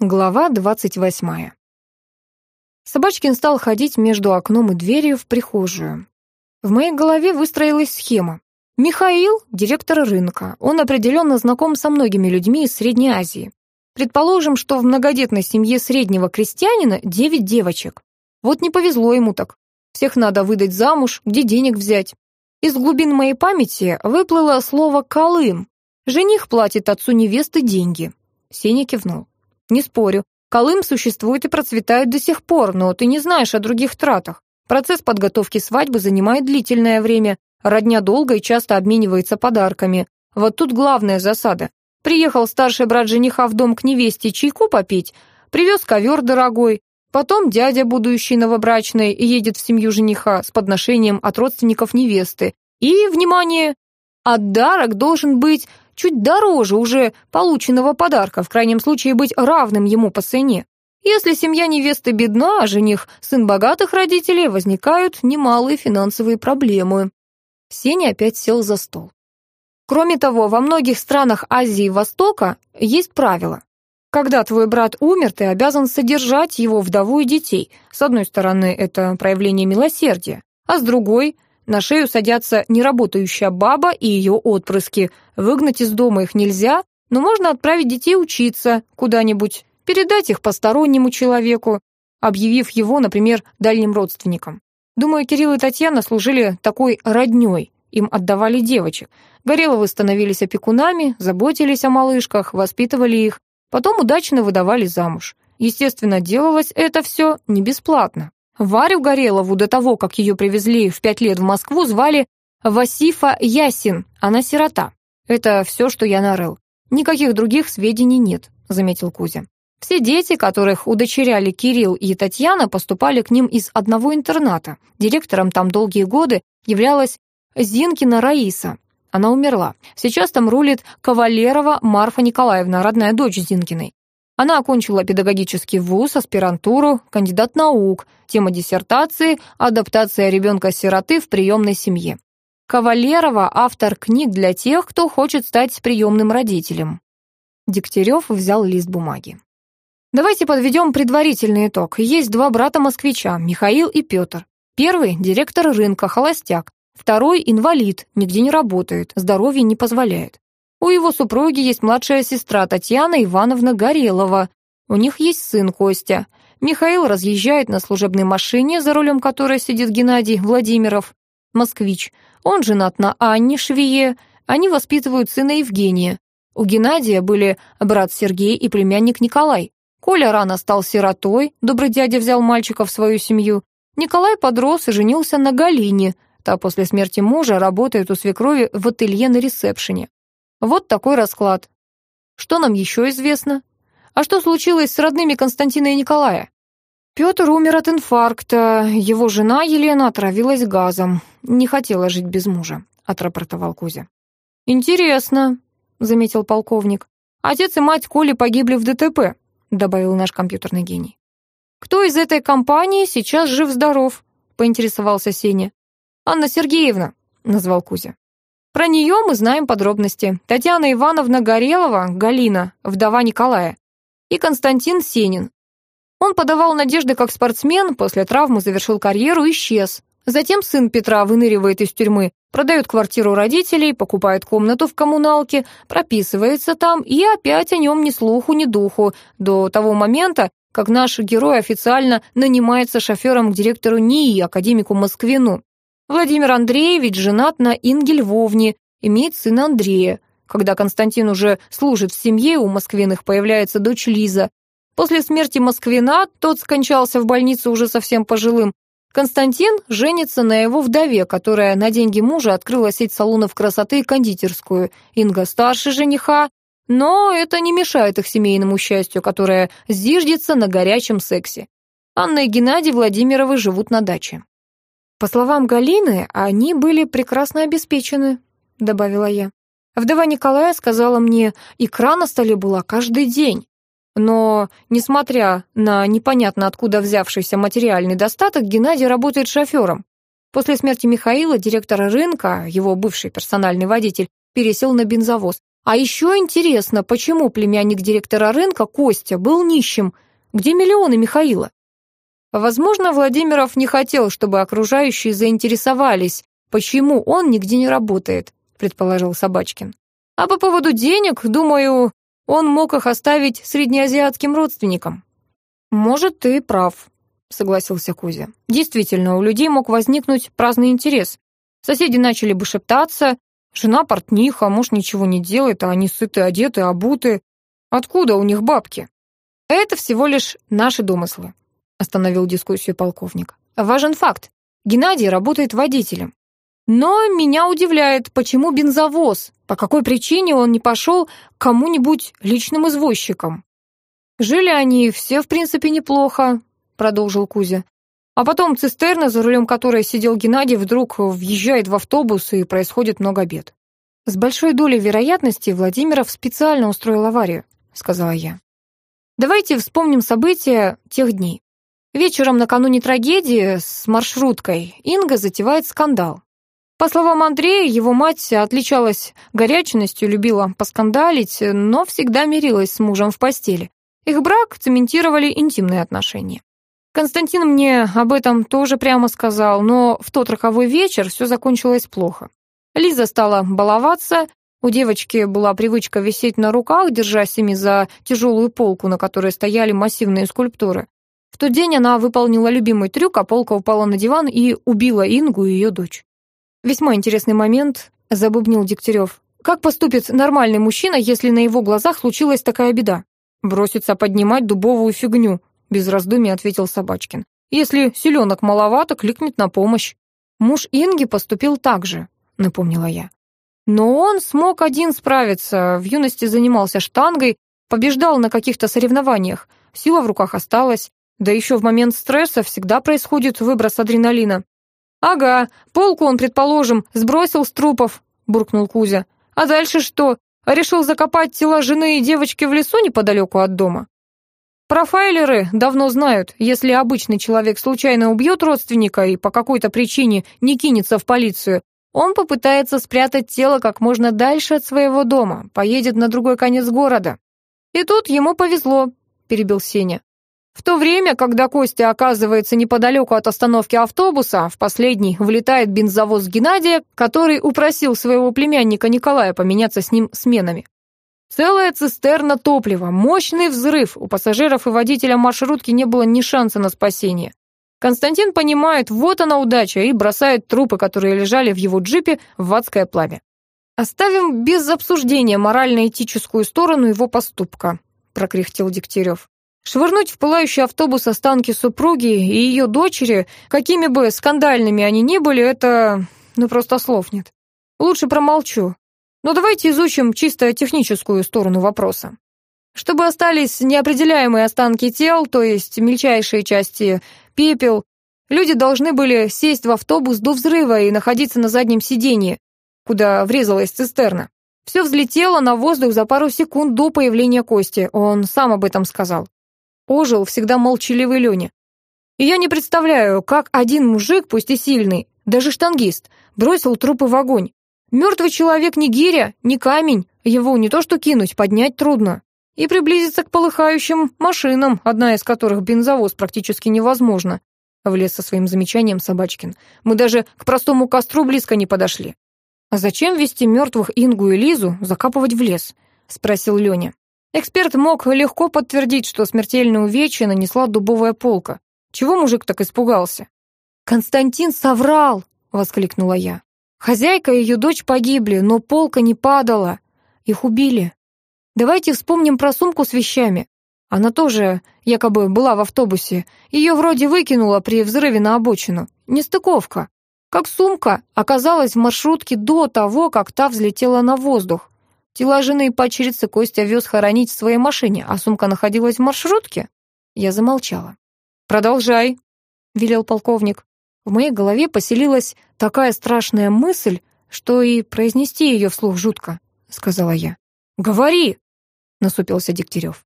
Глава двадцать восьмая. Собачкин стал ходить между окном и дверью в прихожую. В моей голове выстроилась схема. Михаил — директор рынка. Он определенно знаком со многими людьми из Средней Азии. Предположим, что в многодетной семье среднего крестьянина девять девочек. Вот не повезло ему так. Всех надо выдать замуж, где денег взять. Из глубин моей памяти выплыло слово «колым». Жених платит отцу невесты деньги. Сеня кивнул. Не спорю. Колым существует и процветает до сих пор, но ты не знаешь о других тратах. Процесс подготовки свадьбы занимает длительное время, родня долго и часто обменивается подарками. Вот тут главная засада. Приехал старший брат жениха в дом к невесте чайку попить, привез ковер дорогой, потом дядя, будущий новобрачный, едет в семью жениха с подношением от родственников невесты. И, внимание, отдарок должен быть чуть дороже уже полученного подарка, в крайнем случае быть равным ему по цене. Если семья невесты бедна, а жених сын богатых родителей, возникают немалые финансовые проблемы. Сеня опять сел за стол. Кроме того, во многих странах Азии и Востока есть правило. Когда твой брат умер, ты обязан содержать его вдову и детей. С одной стороны, это проявление милосердия, а с другой — на шею садятся неработающая баба и ее отпрыски. Выгнать из дома их нельзя, но можно отправить детей учиться куда-нибудь, передать их постороннему человеку, объявив его, например, дальним родственникам. Думаю, Кирилл и Татьяна служили такой роднёй, им отдавали девочек. Гореловы становились опекунами, заботились о малышках, воспитывали их, потом удачно выдавали замуж. Естественно, делалось это все не бесплатно. Варю Горелову до того, как ее привезли в пять лет в Москву, звали Васифа Ясин, она сирота. Это все, что я нарыл. Никаких других сведений нет, заметил Кузя. Все дети, которых удочеряли Кирилл и Татьяна, поступали к ним из одного интерната. Директором там долгие годы являлась Зинкина Раиса. Она умерла. Сейчас там рулит Кавалерова Марфа Николаевна, родная дочь Зинкиной. Она окончила педагогический вуз, аспирантуру, кандидат наук, тема диссертации «Адаптация ребенка-сироты в приемной семье». Кавалерова – автор книг для тех, кто хочет стать приемным родителем. Дегтярев взял лист бумаги. Давайте подведем предварительный итог. Есть два брата-москвича, Михаил и Петр. Первый – директор рынка, холостяк. Второй – инвалид, нигде не работает, здоровье не позволяет. У его супруги есть младшая сестра Татьяна Ивановна Горелова. У них есть сын Костя. Михаил разъезжает на служебной машине, за рулем которой сидит Геннадий Владимиров, москвич. Он женат на Анне Швее. Они воспитывают сына Евгения. У Геннадия были брат Сергей и племянник Николай. Коля рано стал сиротой, добрый дядя взял мальчика в свою семью. Николай подрос и женился на Галине. Та после смерти мужа работает у свекрови в ателье на ресепшене. Вот такой расклад. Что нам еще известно? А что случилось с родными Константина и Николая? Петр умер от инфаркта, его жена Елена отравилась газом. Не хотела жить без мужа, отрапортовал Кузя. Интересно, заметил полковник. Отец и мать Коли погибли в ДТП, добавил наш компьютерный гений. Кто из этой компании сейчас жив-здоров? поинтересовался Сеня. Анна Сергеевна, назвал Кузя. Про нее мы знаем подробности. Татьяна Ивановна Горелова, Галина, вдова Николая, и Константин Сенин. Он подавал надежды как спортсмен, после травмы завершил карьеру и исчез. Затем сын Петра выныривает из тюрьмы, продает квартиру родителей, покупает комнату в коммуналке, прописывается там, и опять о нем ни слуху, ни духу, до того момента, как наш герой официально нанимается шофером к директору НИИ, академику Москвину. Владимир Андреевич женат на Инге Львовне, имеет сына Андрея. Когда Константин уже служит в семье, у Москвиных появляется дочь Лиза. После смерти Москвина, тот скончался в больнице уже совсем пожилым, Константин женится на его вдове, которая на деньги мужа открыла сеть салонов красоты и кондитерскую. Инга старше жениха, но это не мешает их семейному счастью, которое зиждется на горячем сексе. Анна и Геннадий Владимировы живут на даче. «По словам Галины, они были прекрасно обеспечены», — добавила я. Вдова Николая сказала мне, икра на столе была каждый день. Но, несмотря на непонятно откуда взявшийся материальный достаток, Геннадий работает шофером. После смерти Михаила, директора рынка, его бывший персональный водитель, пересел на бензовоз, А еще интересно, почему племянник директора рынка Костя был нищим? Где миллионы Михаила? Возможно, Владимиров не хотел, чтобы окружающие заинтересовались, почему он нигде не работает, предположил Собачкин. А по поводу денег, думаю, он мог их оставить среднеазиатским родственникам. Может, ты прав, согласился Кузя. Действительно, у людей мог возникнуть праздный интерес. Соседи начали бы шептаться, жена портниха, муж ничего не делает, а они сыты, одеты, обуты. Откуда у них бабки? Это всего лишь наши домыслы, остановил дискуссию полковник. Важен факт. Геннадий работает водителем. Но меня удивляет, почему бензовоз? По какой причине он не пошел к кому-нибудь личным извозчикам? Жили они все, в принципе, неплохо, продолжил Кузя. А потом цистерна, за рулем которой сидел Геннадий, вдруг въезжает в автобус и происходит много бед. С большой долей вероятности Владимиров специально устроил аварию, сказала я. Давайте вспомним события тех дней. Вечером накануне трагедии с маршруткой Инга затевает скандал. По словам Андрея, его мать отличалась горячностью, любила поскандалить, но всегда мирилась с мужем в постели. Их брак цементировали интимные отношения. Константин мне об этом тоже прямо сказал, но в тот роковой вечер все закончилось плохо. Лиза стала баловаться, у девочки была привычка висеть на руках, держась ими за тяжелую полку, на которой стояли массивные скульптуры. В тот день она выполнила любимый трюк, а полка упала на диван и убила Ингу и ее дочь. «Весьма интересный момент», — забубнил Дегтярев. «Как поступит нормальный мужчина, если на его глазах случилась такая беда?» «Бросится поднимать дубовую фигню», — без раздумий ответил Собачкин. «Если селенок маловато, кликнет на помощь». «Муж Инги поступил так же», — напомнила я. «Но он смог один справиться, в юности занимался штангой, побеждал на каких-то соревнованиях, сила в руках осталась, да еще в момент стресса всегда происходит выброс адреналина. «Ага, полку он, предположим, сбросил с трупов», — буркнул Кузя. «А дальше что? Решил закопать тела жены и девочки в лесу неподалеку от дома?» Профайлеры давно знают, если обычный человек случайно убьет родственника и по какой-то причине не кинется в полицию, он попытается спрятать тело как можно дальше от своего дома, поедет на другой конец города. И тут ему повезло, перебил Сеня. В то время, когда Костя оказывается неподалеку от остановки автобуса, в последний влетает бензовоз Геннадия, который упросил своего племянника Николая поменяться с ним сменами. Целая цистерна топлива, мощный взрыв, у пассажиров и водителя маршрутки не было ни шанса на спасение. Константин понимает, вот она удача, и бросает трупы, которые лежали в его джипе, в адское пламя. «Оставим без обсуждения морально-этическую сторону его поступка», — прокряхтел Дегтярев. Швырнуть в пылающий автобус останки супруги и ее дочери, какими бы скандальными они ни были, это... ну просто слов нет. Лучше промолчу. Но давайте изучим чисто техническую сторону вопроса. Чтобы остались неопределяемые останки тел, то есть мельчайшие части, пепел, люди должны были сесть в автобус до взрыва и находиться на заднем сиденье, куда врезалась цистерна. Все взлетело на воздух за пару секунд до появления Кости, он сам об этом сказал ожил всегда молчаливый Леня. И я не представляю, как один мужик, пусть и сильный, даже штангист, бросил трупы в огонь. Мертвый человек не гиря, не камень, его не то что кинуть, поднять трудно. И приблизиться к полыхающим машинам, одна из которых бензовоз практически невозможно. Влез со своим замечанием Собачкин. Мы даже к простому костру близко не подошли. «А зачем вести мертвых Ингу и Лизу закапывать в лес?» — спросил Леня. Эксперт мог легко подтвердить, что смертельное увечье нанесла дубовая полка. Чего мужик так испугался? «Константин соврал!» — воскликнула я. «Хозяйка и ее дочь погибли, но полка не падала. Их убили. Давайте вспомним про сумку с вещами. Она тоже якобы была в автобусе. Ее вроде выкинула при взрыве на обочину. Нестыковка. Как сумка оказалась в маршрутке до того, как та взлетела на воздух. Тела жены и падчерицы Костя вез хоронить в своей машине, а сумка находилась в маршрутке? Я замолчала. «Продолжай», — велел полковник. В моей голове поселилась такая страшная мысль, что и произнести ее вслух жутко, — сказала я. «Говори!» — насупился Дегтярев.